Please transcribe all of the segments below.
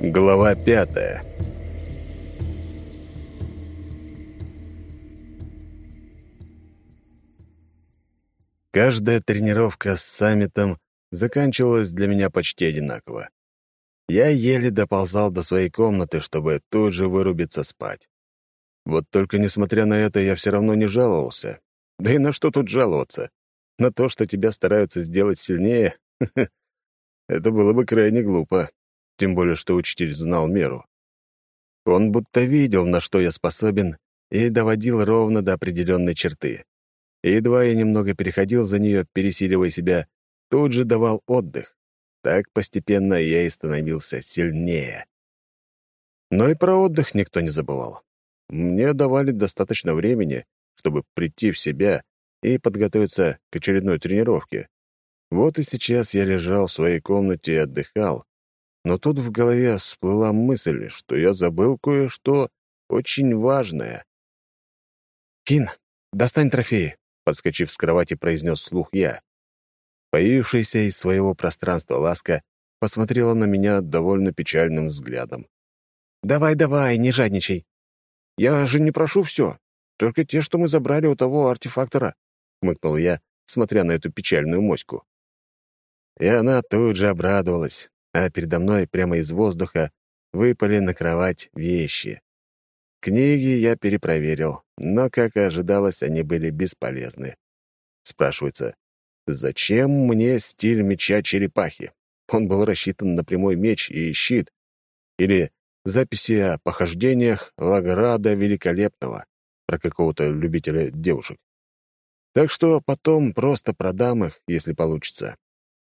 Глава пятая Каждая тренировка с саммитом заканчивалась для меня почти одинаково. Я еле доползал до своей комнаты, чтобы тут же вырубиться спать. Вот только несмотря на это, я все равно не жаловался. Да и на что тут жаловаться? На то, что тебя стараются сделать сильнее? Это было бы крайне глупо. Тем более, что учитель знал меру. Он будто видел, на что я способен, и доводил ровно до определенной черты. Едва я немного переходил за нее, пересиливая себя, тут же давал отдых. Так постепенно я и становился сильнее. Но и про отдых никто не забывал. Мне давали достаточно времени, чтобы прийти в себя и подготовиться к очередной тренировке. Вот и сейчас я лежал в своей комнате и отдыхал, но тут в голове всплыла мысль, что я забыл кое-что очень важное. «Кин, достань трофеи», — подскочив с кровати, произнес слух я. Появившаяся из своего пространства ласка посмотрела на меня довольно печальным взглядом. «Давай, давай, не жадничай. Я же не прошу все, только те, что мы забрали у того артефактора», — хмыкнул я, смотря на эту печальную моську. И она тут же обрадовалась, а передо мной прямо из воздуха выпали на кровать вещи. Книги я перепроверил, но, как и ожидалось, они были бесполезны. Спрашивается, зачем мне стиль меча черепахи? Он был рассчитан на прямой меч и щит. Или записи о похождениях Лаграда Великолепного про какого-то любителя девушек. Так что потом просто продам их, если получится.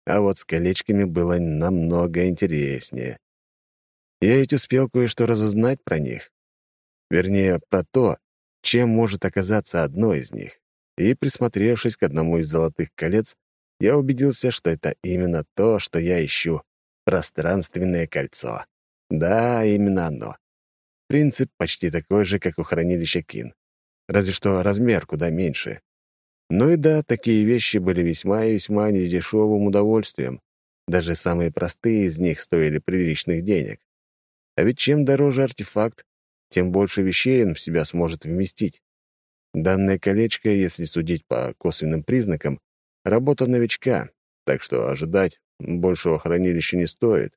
А вот с колечками было намного интереснее. Я ведь успел кое-что разузнать про них. Вернее, про то, чем может оказаться одно из них. И, присмотревшись к одному из золотых колец, я убедился, что это именно то, что я ищу — пространственное кольцо. Да, именно оно. Принцип почти такой же, как у хранилища Кин. Разве что размер куда меньше. Ну и да, такие вещи были весьма и весьма недешевым удовольствием. Даже самые простые из них стоили приличных денег. А ведь чем дороже артефакт, тем больше вещей он в себя сможет вместить. Данное колечко, если судить по косвенным признакам, работа новичка, так что ожидать большего хранилища не стоит.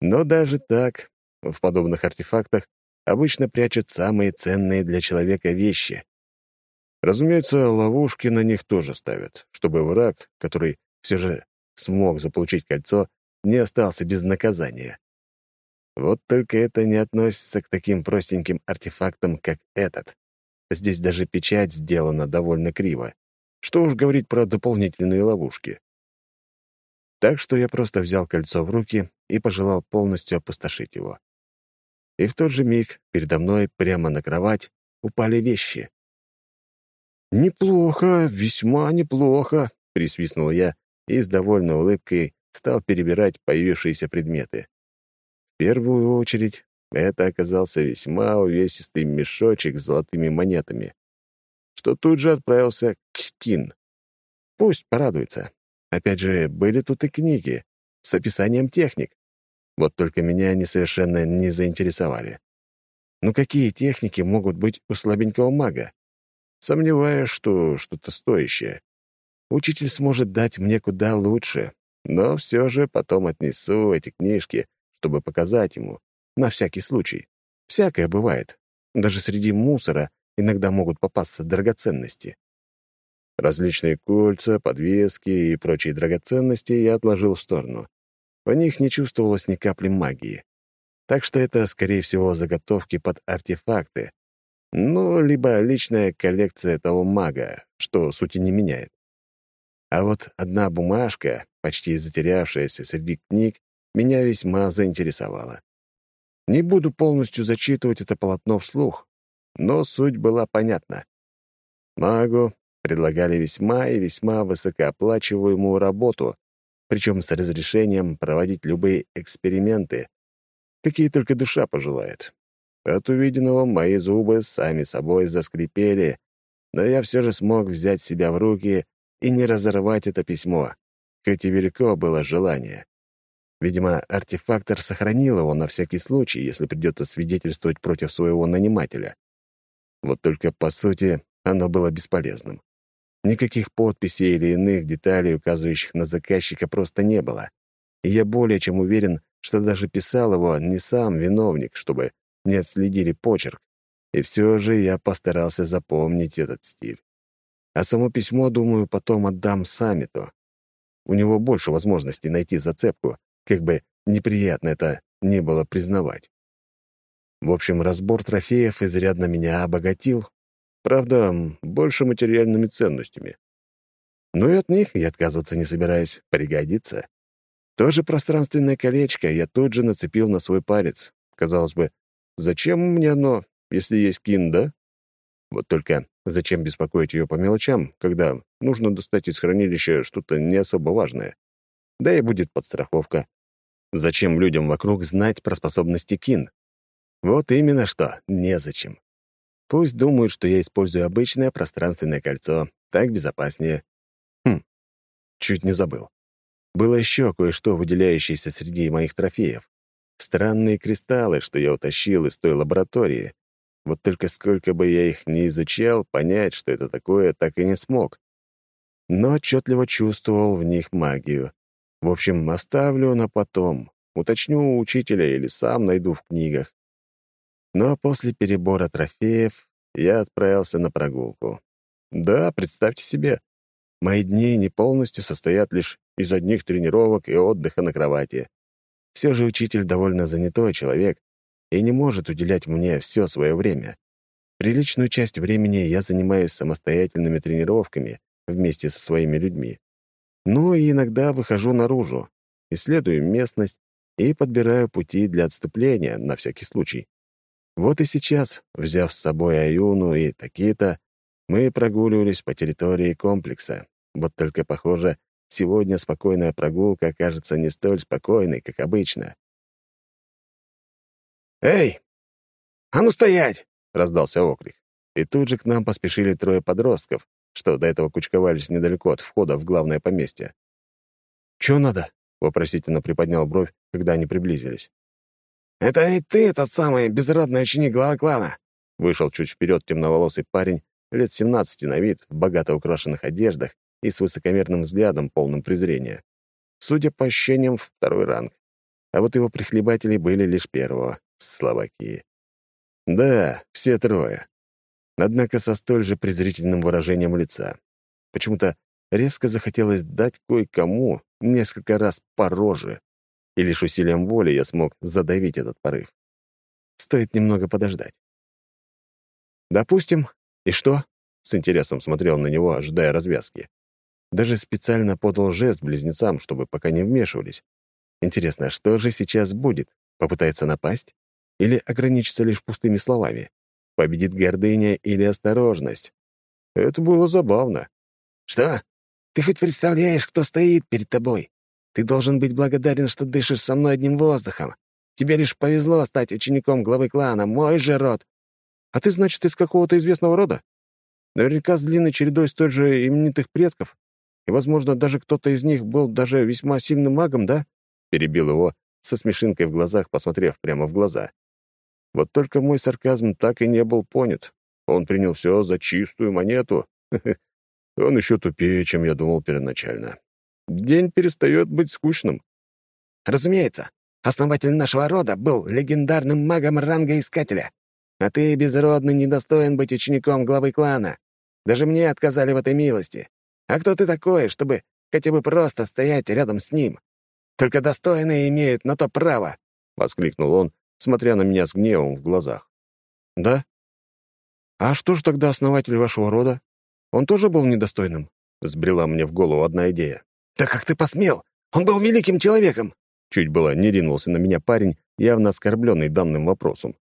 Но даже так, в подобных артефактах обычно прячут самые ценные для человека вещи. Разумеется, ловушки на них тоже ставят, чтобы враг, который все же смог заполучить кольцо, не остался без наказания. Вот только это не относится к таким простеньким артефактам, как этот. Здесь даже печать сделана довольно криво. Что уж говорить про дополнительные ловушки. Так что я просто взял кольцо в руки и пожелал полностью опустошить его. И в тот же миг передо мной прямо на кровать упали вещи. «Неплохо, весьма неплохо», — присвистнул я и с довольной улыбкой стал перебирать появившиеся предметы. В первую очередь это оказался весьма увесистый мешочек с золотыми монетами, что тут же отправился к Кин. Пусть порадуется. Опять же, были тут и книги с описанием техник. Вот только меня они совершенно не заинтересовали. Ну какие техники могут быть у слабенького мага? Сомневаюсь, что что-то стоящее. Учитель сможет дать мне куда лучше, но все же потом отнесу эти книжки, чтобы показать ему, на всякий случай. Всякое бывает. Даже среди мусора иногда могут попасться драгоценности. Различные кольца, подвески и прочие драгоценности я отложил в сторону. В них не чувствовалось ни капли магии. Так что это, скорее всего, заготовки под артефакты, ну, либо личная коллекция того мага, что сути не меняет. А вот одна бумажка, почти затерявшаяся среди книг, меня весьма заинтересовала. Не буду полностью зачитывать это полотно вслух, но суть была понятна. Магу предлагали весьма и весьма высокооплачиваемую работу, причем с разрешением проводить любые эксперименты, какие только душа пожелает. От увиденного мои зубы сами собой заскрипели, но я все же смог взять себя в руки и не разорвать это письмо, хоть и велико было желание. Видимо, артефактор сохранил его на всякий случай, если придется свидетельствовать против своего нанимателя. Вот только, по сути, оно было бесполезным. Никаких подписей или иных деталей, указывающих на заказчика, просто не было. И я более чем уверен, что даже писал его не сам виновник, чтобы не отследили почерк. И все же я постарался запомнить этот стиль. А само письмо, думаю, потом отдам саммиту. У него больше возможностей найти зацепку, как бы неприятно это не было признавать. В общем, разбор трофеев изрядно меня обогатил, Правда, больше материальными ценностями. Но и от них я отказываться не собираюсь, пригодится. То же пространственное колечко я тут же нацепил на свой палец. Казалось бы, зачем мне оно, если есть кин, да? Вот только зачем беспокоить ее по мелочам, когда нужно достать из хранилища что-то не особо важное? Да и будет подстраховка. Зачем людям вокруг знать про способности кин? Вот именно что, незачем. Пусть думают, что я использую обычное пространственное кольцо. Так безопаснее. Хм, чуть не забыл. Было еще кое-что, выделяющееся среди моих трофеев. Странные кристаллы, что я утащил из той лаборатории. Вот только сколько бы я их ни изучал, понять, что это такое, так и не смог. Но отчетливо чувствовал в них магию. В общем, оставлю на потом. Уточню у учителя или сам найду в книгах. Но после перебора трофеев я отправился на прогулку. Да, представьте себе, мои дни не полностью состоят лишь из одних тренировок и отдыха на кровати. Все же учитель довольно занятой человек и не может уделять мне все свое время. Приличную часть времени я занимаюсь самостоятельными тренировками вместе со своими людьми. Ну и иногда выхожу наружу, исследую местность и подбираю пути для отступления на всякий случай. Вот и сейчас, взяв с собой Аюну и Такита, мы прогуливались по территории комплекса. Вот только, похоже, сегодня спокойная прогулка окажется не столь спокойной, как обычно. «Эй! А ну стоять!» — раздался окрик. И тут же к нам поспешили трое подростков, что до этого кучковались недалеко от входа в главное поместье. «Чё надо?» — вопросительно приподнял бровь, когда они приблизились. «Это ведь ты, тот самый безродный ученик главы клана!» Вышел чуть вперед темноволосый парень, лет 17 на вид, в богато украшенных одеждах и с высокомерным взглядом, полным презрения. Судя по ощущениям, второй ранг. А вот его прихлебатели были лишь первого — словаки. Да, все трое. Однако со столь же презрительным выражением лица. Почему-то резко захотелось дать кое-кому несколько раз по роже и лишь усилием воли я смог задавить этот порыв. Стоит немного подождать. «Допустим. И что?» — с интересом смотрел на него, ожидая развязки. Даже специально подал жест близнецам, чтобы пока не вмешивались. Интересно, что же сейчас будет? Попытается напасть? Или ограничится лишь пустыми словами? Победит гордыня или осторожность? Это было забавно. «Что? Ты хоть представляешь, кто стоит перед тобой?» Ты должен быть благодарен, что дышишь со мной одним воздухом. Тебе лишь повезло стать учеником главы клана, мой же род. А ты, значит, из какого-то известного рода? Наверняка с длинной чередой столь же именитых предков. И, возможно, даже кто-то из них был даже весьма сильным магом, да?» Перебил его, со смешинкой в глазах, посмотрев прямо в глаза. Вот только мой сарказм так и не был понят. Он принял все за чистую монету. Он еще тупее, чем я думал первоначально день перестает быть скучным. Разумеется, основатель нашего рода был легендарным магом ранга Искателя. А ты, безродный, недостоин быть учеником главы клана. Даже мне отказали в этой милости. А кто ты такой, чтобы хотя бы просто стоять рядом с ним? Только достойные имеют на то право!» — воскликнул он, смотря на меня с гневом в глазах. «Да? А что же тогда основатель вашего рода? Он тоже был недостойным?» — сбрела мне в голову одна идея. «Да как ты посмел? Он был великим человеком!» Чуть было не ринулся на меня парень, явно оскорбленный данным вопросом.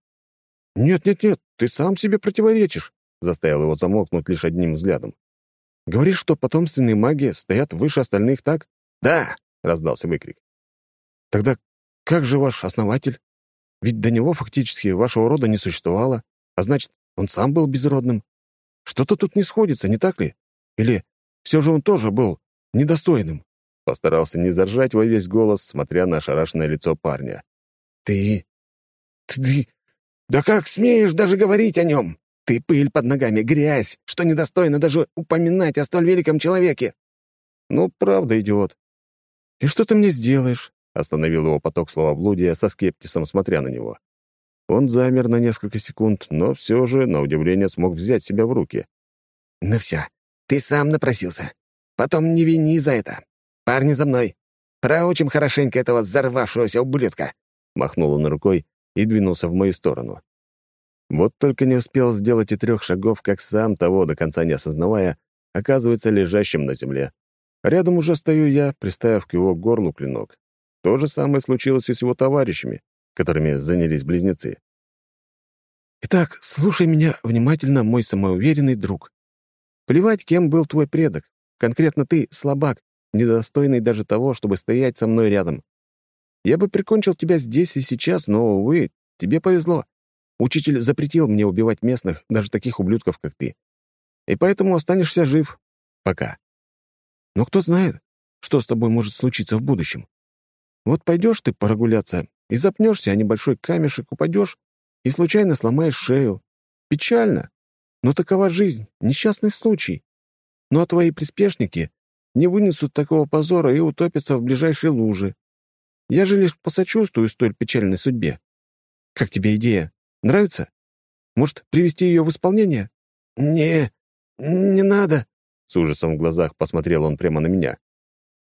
«Нет-нет-нет, ты сам себе противоречишь», — заставил его замолкнуть лишь одним взглядом. «Говоришь, что потомственные маги стоят выше остальных, так?» «Да!» — раздался выкрик. «Тогда как же ваш основатель? Ведь до него фактически вашего рода не существовало, а значит, он сам был безродным. Что-то тут не сходится, не так ли? Или все же он тоже был недостойным. Постарался не заржать во весь голос, смотря на ошарашенное лицо парня. «Ты... ты... Да как смеешь даже говорить о нем? Ты пыль под ногами, грязь, что недостойно даже упоминать о столь великом человеке!» «Ну, правда, идиот. И что ты мне сделаешь?» Остановил его поток словоблудия со скептисом, смотря на него. Он замер на несколько секунд, но все же, на удивление, смог взять себя в руки. «Ну все, ты сам напросился. Потом не вини за это. Парни за мной. Проучим хорошенько этого взорвавшегося ублюдка!» Махнул он рукой и двинулся в мою сторону. Вот только не успел сделать и трех шагов, как сам того до конца не осознавая, оказывается лежащим на земле. Рядом уже стою я, приставив к его горлу клинок. То же самое случилось и с его товарищами, которыми занялись близнецы. «Итак, слушай меня внимательно, мой самоуверенный друг. Плевать, кем был твой предок. Конкретно ты — слабак, недостойный даже того, чтобы стоять со мной рядом. Я бы прикончил тебя здесь и сейчас, но, увы, тебе повезло. Учитель запретил мне убивать местных, даже таких ублюдков, как ты. И поэтому останешься жив. Пока. Но кто знает, что с тобой может случиться в будущем. Вот пойдешь ты прогуляться и запнешься о небольшой камешек, упадешь и случайно сломаешь шею. Печально. Но такова жизнь, несчастный случай. Ну а твои приспешники не вынесут такого позора и утопятся в ближайшей луже. Я же лишь посочувствую столь печальной судьбе. Как тебе идея? Нравится? Может, привести ее в исполнение? Не, не надо. С ужасом в глазах посмотрел он прямо на меня.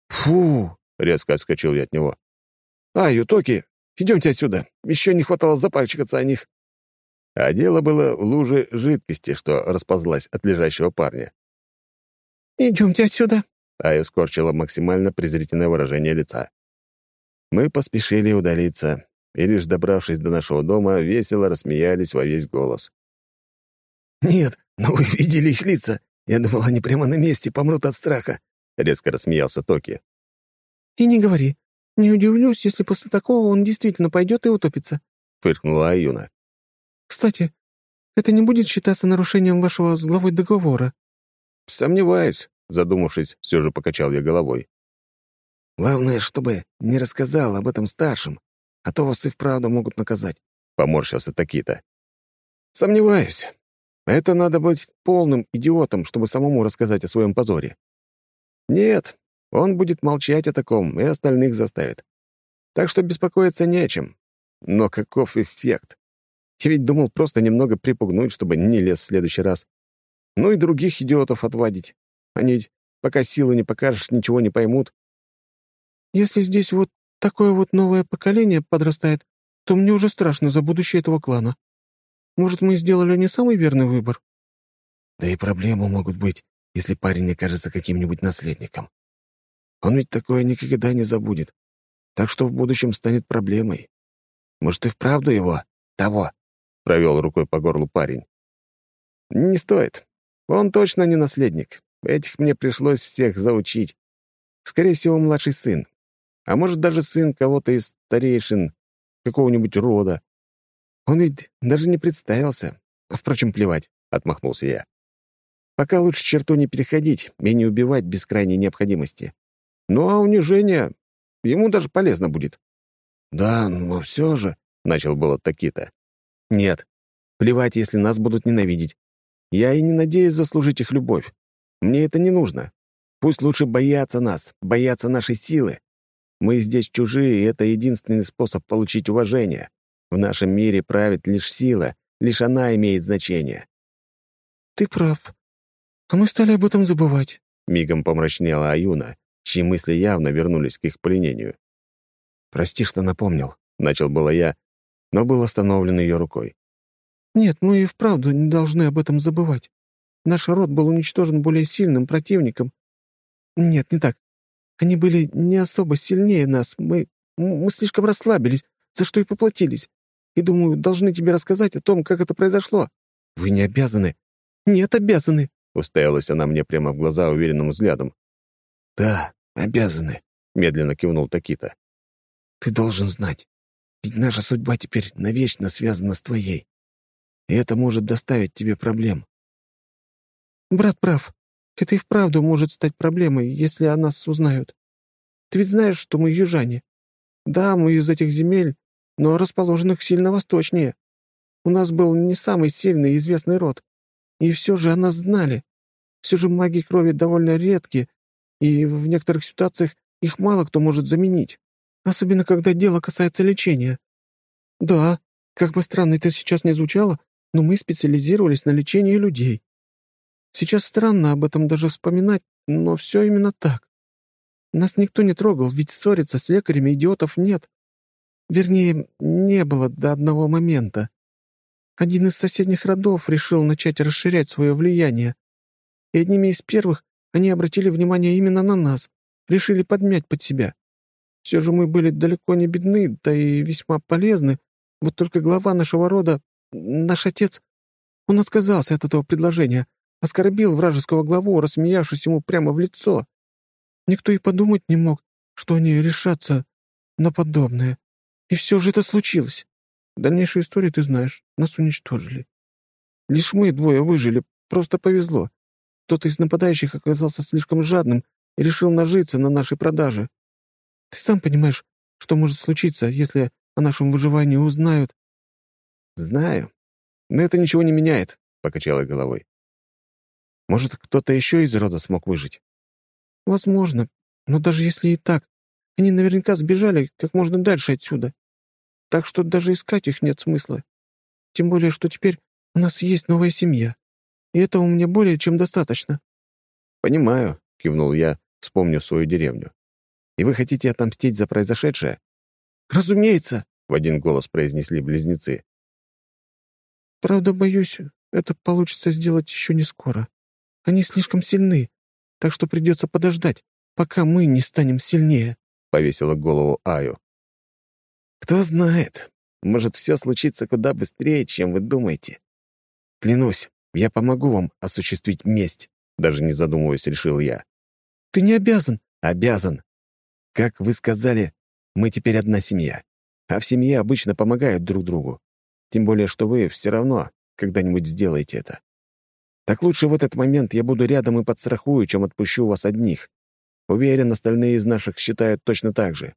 Фу! Резко отскочил я от него. «А, Ютоки, идемте отсюда. Еще не хватало запачкаться о них». А дело было в луже жидкости, что расползлась от лежащего парня. «Идемте отсюда», — Ая скорчила максимально презрительное выражение лица. Мы поспешили удалиться, и лишь добравшись до нашего дома, весело рассмеялись во весь голос. «Нет, но вы видели их лица. Я думал, они прямо на месте помрут от страха», — резко рассмеялся Токи. «И не говори. Не удивлюсь, если после такого он действительно пойдет и утопится», — фыркнула Аюна. Кстати, это не будет считаться нарушением вашего с главой договора?» «Сомневаюсь», — задумавшись, все же покачал я головой. «Главное, чтобы не рассказал об этом старшим, а то вас и вправду могут наказать», — поморщился Такита. «Сомневаюсь. Это надо быть полным идиотом, чтобы самому рассказать о своем позоре. Нет, он будет молчать о таком и остальных заставит. Так что беспокоиться не о чем. Но каков эффект? Я ведь думал просто немного припугнуть, чтобы не лез в следующий раз. Ну и других идиотов отвадить. Они ведь, пока силу не покажешь, ничего не поймут. Если здесь вот такое вот новое поколение подрастает, то мне уже страшно за будущее этого клана. Может, мы сделали не самый верный выбор? Да и проблемы могут быть, если парень окажется каким-нибудь наследником. Он ведь такое никогда не забудет. Так что в будущем станет проблемой. Может, и вправду его, того, провел рукой по горлу парень. «Не стоит. Он точно не наследник. Этих мне пришлось всех заучить. Скорее всего, младший сын. А может, даже сын кого-то из старейшин, какого-нибудь рода. Он ведь даже не представился. А, впрочем, плевать», — отмахнулся я. «Пока лучше черту не переходить и не убивать без крайней необходимости. Ну а унижение ему даже полезно будет». «Да, но все же», — начал было Такита. Нет. Плевать, если нас будут ненавидеть. Я и не надеюсь заслужить их любовь. Мне это не нужно. Пусть лучше боятся нас, боятся нашей силы. Мы здесь чужие, и это единственный способ получить уважение. В нашем мире правит лишь сила, лишь она имеет значение. «Ты прав. А мы стали об этом забывать», — мигом помрачнела Аюна, чьи мысли явно вернулись к их пленению. «Прости, что напомнил», — начал было я, но был остановлен ее рукой. «Нет, мы и вправду не должны об этом забывать. Наш род был уничтожен более сильным противником. Нет, не так. Они были не особо сильнее нас. Мы, мы слишком расслабились, за что и поплатились. И, думаю, должны тебе рассказать о том, как это произошло». «Вы не обязаны». «Нет, обязаны», — уставилась она мне прямо в глаза уверенным взглядом. «Да, обязаны», — медленно кивнул Такита. «Ты должен знать. Ведь наша судьба теперь навечно связана с твоей. И это может доставить тебе проблем. Брат прав. Это и вправду может стать проблемой, если о нас узнают. Ты ведь знаешь, что мы южане. Да, мы из этих земель, но расположенных сильно восточнее. У нас был не самый сильный и известный род. И все же о нас знали. Все же маги крови довольно редки, и в некоторых ситуациях их мало кто может заменить. Особенно, когда дело касается лечения. Да, как бы странно это сейчас не звучало, но мы специализировались на лечении людей. Сейчас странно об этом даже вспоминать, но все именно так. Нас никто не трогал, ведь ссориться с лекарями идиотов нет. Вернее, не было до одного момента. Один из соседних родов решил начать расширять свое влияние. И одними из первых они обратили внимание именно на нас, решили подмять под себя. Все же мы были далеко не бедны, да и весьма полезны. Вот только глава нашего рода, наш отец, он отказался от этого предложения, оскорбил вражеского главу, рассмеявшись ему прямо в лицо. Никто и подумать не мог, что они решатся на подобное. И все же это случилось. Дальнейшую историю ты знаешь. Нас уничтожили. Лишь мы двое выжили. Просто повезло. Кто-то из нападающих оказался слишком жадным и решил нажиться на нашей продаже. Ты сам понимаешь, что может случиться, если о нашем выживании узнают?» «Знаю. Но это ничего не меняет», — покачала головой. «Может, кто-то еще из рода смог выжить?» «Возможно. Но даже если и так, они наверняка сбежали как можно дальше отсюда так что даже искать их нет смысла. Тем более, что теперь у нас есть новая семья, и этого мне более чем достаточно». «Понимаю», — кивнул я, вспомнив свою деревню. «И вы хотите отомстить за произошедшее?» «Разумеется», — в один голос произнесли близнецы. «Правда, боюсь, это получится сделать еще не скоро. Они слишком сильны, так что придется подождать, пока мы не станем сильнее», — повесила голову Аю. Кто знает, может, все случится куда быстрее, чем вы думаете. Клянусь, я помогу вам осуществить месть, даже не задумываясь, решил я. Ты не обязан. Обязан. Как вы сказали, мы теперь одна семья. А в семье обычно помогают друг другу. Тем более, что вы все равно когда-нибудь сделаете это. Так лучше в этот момент я буду рядом и подстрахую, чем отпущу вас одних. Уверен, остальные из наших считают точно так же.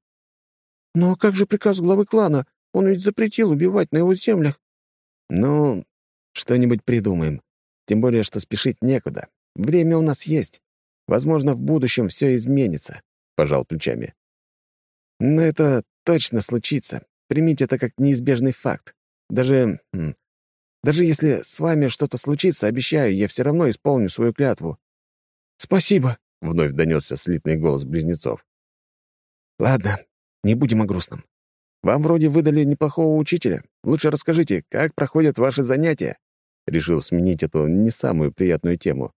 «Но как же приказ главы клана? Он ведь запретил убивать на его землях». «Ну, что-нибудь придумаем. Тем более, что спешить некуда. Время у нас есть. Возможно, в будущем все изменится», — пожал плечами. «Но это точно случится. Примите это как неизбежный факт. Даже... Даже если с вами что-то случится, обещаю, я все равно исполню свою клятву». «Спасибо», — вновь донесся слитный голос близнецов. «Ладно, не будем о грустном. Вам вроде выдали неплохого учителя. Лучше расскажите, как проходят ваши занятия?» Решил сменить эту не самую приятную тему.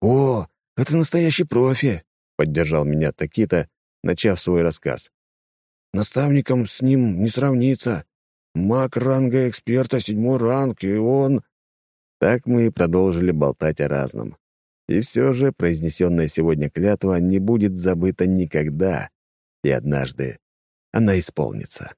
«О, это настоящий профи!» — поддержал меня Такита, начав свой рассказ. «Наставником с ним не сравнится. Маг ранга эксперта седьмой ранг, и он...» Так мы и продолжили болтать о разном. И все же произнесенная сегодня клятва не будет забыта никогда и однажды она исполнится.